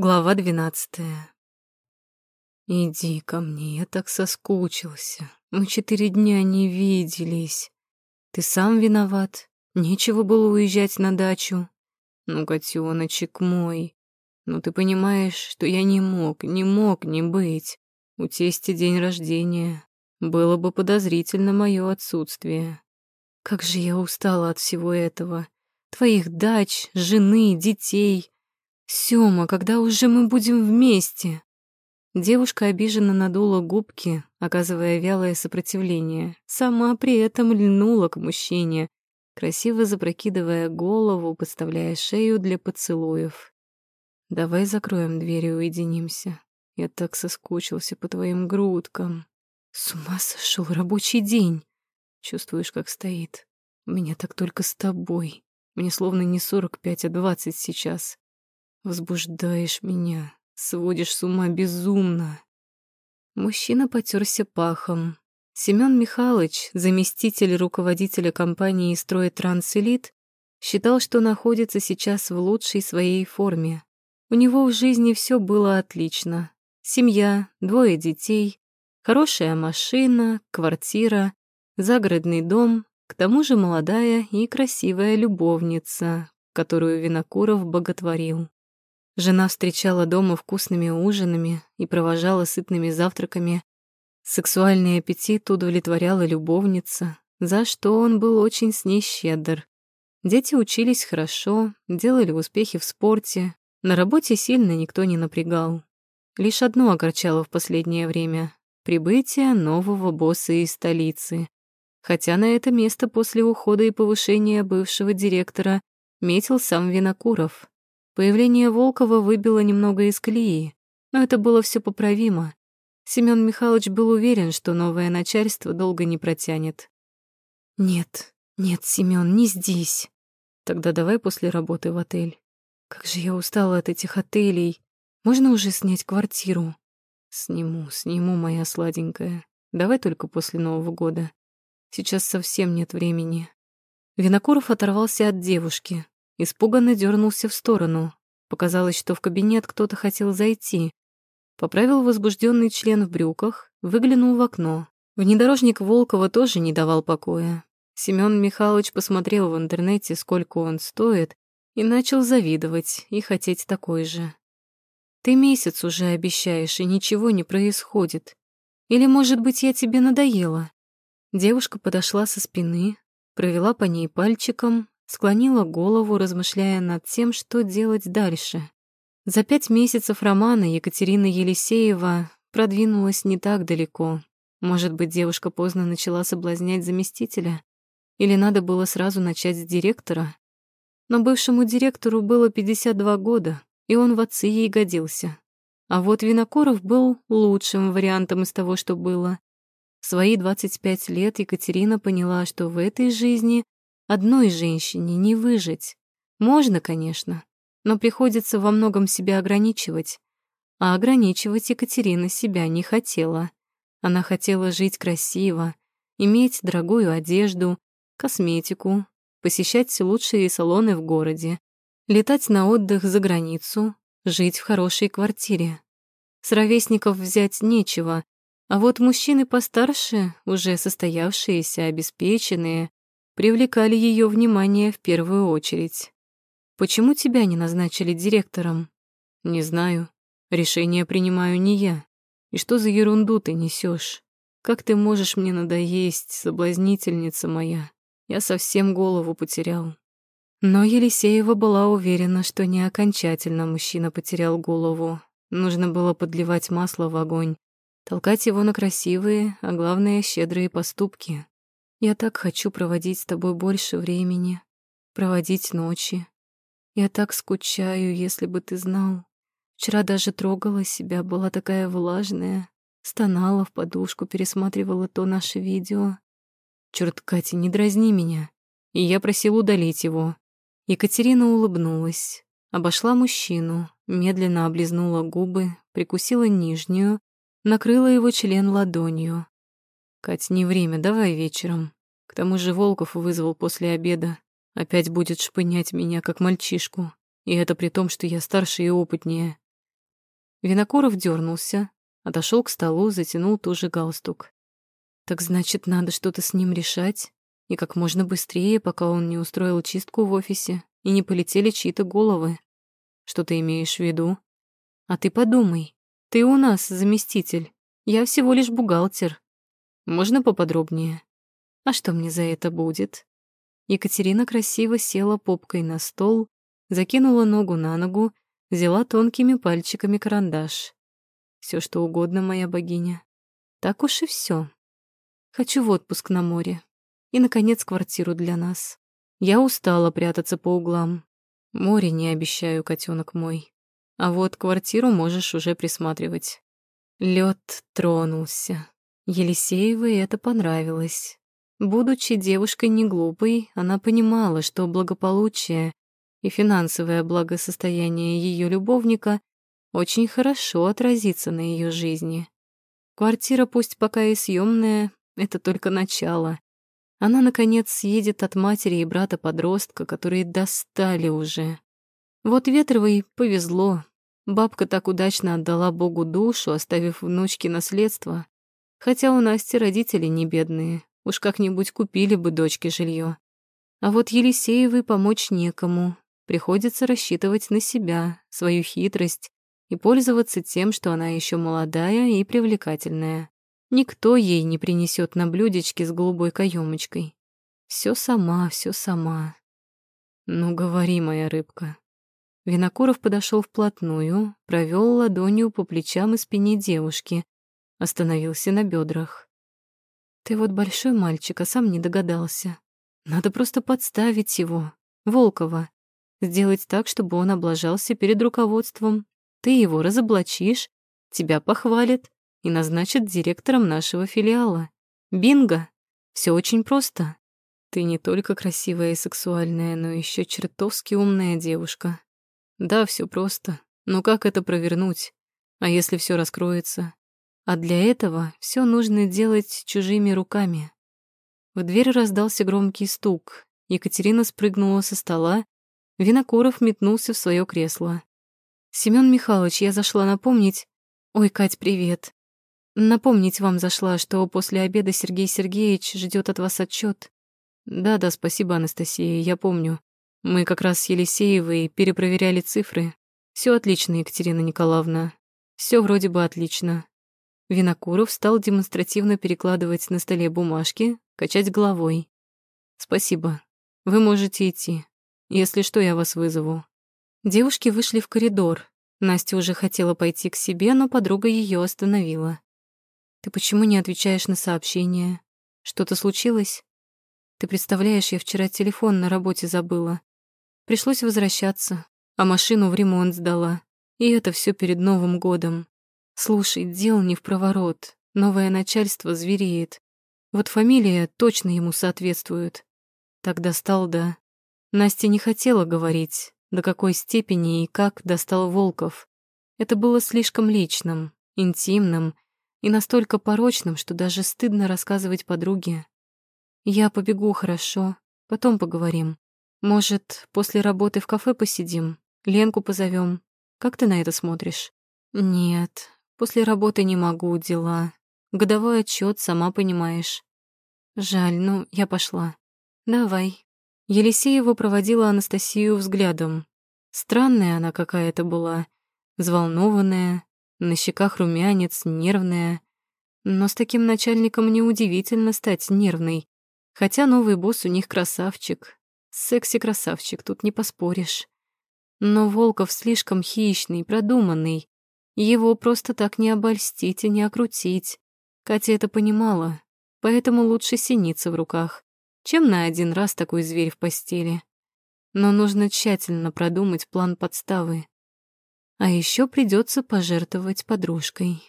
Глава двенадцатая. «Иди ко мне, я так соскучился. Мы четыре дня не виделись. Ты сам виноват. Нечего было уезжать на дачу. Ну, котеночек мой, ну ты понимаешь, что я не мог, не мог не быть. У тести день рождения. Было бы подозрительно мое отсутствие. Как же я устала от всего этого. Твоих дач, жены, детей». Сёма, когда уже мы будем вместе? Девушка обиженно надула губки, оказывая вялое сопротивление. Сама при этом льнула к мужчине, красиво запрокидывая голову, подставляя шею для поцелуев. «Давай закроем дверь и уединимся. Я так соскучился по твоим грудкам. С ума сошел рабочий день. Чувствуешь, как стоит? У меня так только с тобой. Мне словно не сорок пять, а двадцать сейчас. Возбуждаешь меня, сводишь с ума безумно. Мужчина потерся пахом. Семён Михайлович, заместитель руководителя компании «Стройтранселит», считал, что находится сейчас в лучшей своей форме. У него в жизни все было отлично. Семья, двое детей, хорошая машина, квартира, загородный дом, к тому же молодая и красивая любовница, которую Винокуров боготворил. Жена встречала дома вкусными ужинами и провожала сытными завтраками. Сексуальный аппетит удовлетворяла любовница, за что он был очень с ней щедр. Дети учились хорошо, делали успехи в спорте, на работе сильно никто не напрягал. Лишь одно огорчало в последнее время — прибытие нового босса из столицы. Хотя на это место после ухода и повышения бывшего директора метил сам Винокуров. Появление Волкова выбило немного из колеи, но это было все поправимо. Семён Михайлович был уверен, что новое начальство долго не протянет. «Нет, нет, Семён, не здесь. Тогда давай после работы в отель. Как же я устала от этих отелей. Можно уже снять квартиру?» «Сниму, сниму, моя сладенькая. Давай только после Нового года. Сейчас совсем нет времени». Винокуров оторвался от девушки, Испуганно дернулся в сторону. Показалось, что в кабинет кто-то хотел зайти. Поправил возбужденный член в брюках, выглянул в окно. Внедорожник Волкова тоже не давал покоя. Семён Михайлович посмотрел в интернете, сколько он стоит, и начал завидовать и хотеть такой же. «Ты месяц уже обещаешь, и ничего не происходит. Или, может быть, я тебе надоела?» Девушка подошла со спины, провела по ней пальчиком, склонила голову, размышляя над тем, что делать дальше. За пять месяцев романа Екатерина Елисеева продвинулась не так далеко. Может быть, девушка поздно начала соблазнять заместителя? Или надо было сразу начать с директора? Но бывшему директору было 52 года, и он в отцы ей годился. А вот Винокуров был лучшим вариантом из того, что было. В свои 25 лет Екатерина поняла, что в этой жизни Одной женщине не выжить. Можно, конечно, но приходится во многом себя ограничивать. А ограничивать Екатерина себя не хотела. Она хотела жить красиво, иметь дорогую одежду, косметику, посещать лучшие салоны в городе, летать на отдых за границу, жить в хорошей квартире. С ровесников взять нечего, а вот мужчины постарше, уже состоявшиеся, обеспеченные, привлекали ее внимание в первую очередь. «Почему тебя не назначили директором?» «Не знаю. Решение принимаю не я. И что за ерунду ты несешь? Как ты можешь мне надоесть, соблазнительница моя? Я совсем голову потерял». Но Елисеева была уверена, что не окончательно мужчина потерял голову. Нужно было подливать масло в огонь, толкать его на красивые, а главное, щедрые поступки. Я так хочу проводить с тобой больше времени, проводить ночи. Я так скучаю, если бы ты знал. Вчера даже трогала себя, была такая влажная. Стонала в подушку, пересматривала то наше видео. Черт, Катя, не дразни меня. И я просил удалить его. Екатерина улыбнулась, обошла мужчину, медленно облизнула губы, прикусила нижнюю, накрыла его член ладонью. Кать, не время, давай вечером. К тому же Волков вызвал после обеда. Опять будет шпынять меня, как мальчишку. И это при том, что я старше и опытнее. Винокуров дернулся, отошел к столу, затянул ту же галстук. Так значит, надо что-то с ним решать, и как можно быстрее, пока он не устроил чистку в офисе и не полетели чьи-то головы. Что ты имеешь в виду? А ты подумай, ты у нас заместитель, я всего лишь бухгалтер. Можно поподробнее? А что мне за это будет? Екатерина красиво села попкой на стол, закинула ногу на ногу, взяла тонкими пальчиками карандаш. Все что угодно, моя богиня. Так уж и все. Хочу в отпуск на море. И, наконец, квартиру для нас. Я устала прятаться по углам. Море не обещаю, котенок мой. А вот квартиру можешь уже присматривать. Лед тронулся. Елисеевой это понравилось. Будучи девушкой не глупой, она понимала, что благополучие и финансовое благосостояние ее любовника очень хорошо отразится на ее жизни. Квартира, пусть пока и съемная, это только начало. Она, наконец, съедет от матери и брата-подростка, которые достали уже. Вот Ветровой повезло. Бабка так удачно отдала Богу душу, оставив внучке наследство. Хотя у Насти родители не бедные, уж как-нибудь купили бы дочке жилье. А вот Елисеевой помочь некому, Приходится рассчитывать на себя, свою хитрость и пользоваться тем, что она еще молодая и привлекательная. Никто ей не принесет на блюдечке с голубой каемочкой. Все сама, все сама. Ну, говори, моя рыбка. Винокуров подошел вплотную, провел ладонью по плечам и спине девушки, остановился на бедрах. Ты вот большой мальчик, а сам не догадался. Надо просто подставить его, Волкова. Сделать так, чтобы он облажался перед руководством. Ты его разоблачишь, тебя похвалят и назначат директором нашего филиала. Бинго! Все очень просто. Ты не только красивая и сексуальная, но еще чертовски умная девушка. Да, все просто. Но как это провернуть? А если все раскроется? А для этого все нужно делать чужими руками. В дверь раздался громкий стук. Екатерина спрыгнула со стола Винокуров метнулся в свое кресло. «Семён Михайлович, я зашла напомнить...» «Ой, Кать, привет. Напомнить вам зашла, что после обеда Сергей Сергеевич ждет от вас отчет. «Да-да, спасибо, Анастасия, я помню. Мы как раз с Елисеевой перепроверяли цифры. Все отлично, Екатерина Николаевна. Все вроде бы отлично». Винокуров стал демонстративно перекладывать на столе бумажки, качать головой. «Спасибо. Вы можете идти. Если что, я вас вызову». Девушки вышли в коридор. Настя уже хотела пойти к себе, но подруга ее остановила. «Ты почему не отвечаешь на сообщения? Что-то случилось? Ты представляешь, я вчера телефон на работе забыла. Пришлось возвращаться, а машину в ремонт сдала. И это все перед Новым годом. Слушай, дел не в проворот. Новое начальство звереет. Вот фамилия точно ему соответствует. Так достал, да. Настя не хотела говорить, до какой степени и как достал Волков. Это было слишком личным, интимным и настолько порочным, что даже стыдно рассказывать подруге. «Я побегу, хорошо, потом поговорим. Может, после работы в кафе посидим, Ленку позовем. Как ты на это смотришь?» «Нет, после работы не могу, дела. Годовой отчет, сама понимаешь». «Жаль, ну, я пошла. Давай». Елисеева проводила Анастасию взглядом. Странная она какая-то была, взволнованная, на щеках румянец, нервная. Но с таким начальником неудивительно стать нервной. Хотя новый босс у них красавчик. Секси-красавчик, тут не поспоришь. Но Волков слишком хищный, продуманный. Его просто так не обольстить и не окрутить. Катя это понимала, поэтому лучше синица в руках чем на один раз такой зверь в постели. Но нужно тщательно продумать план подставы. А еще придется пожертвовать подружкой.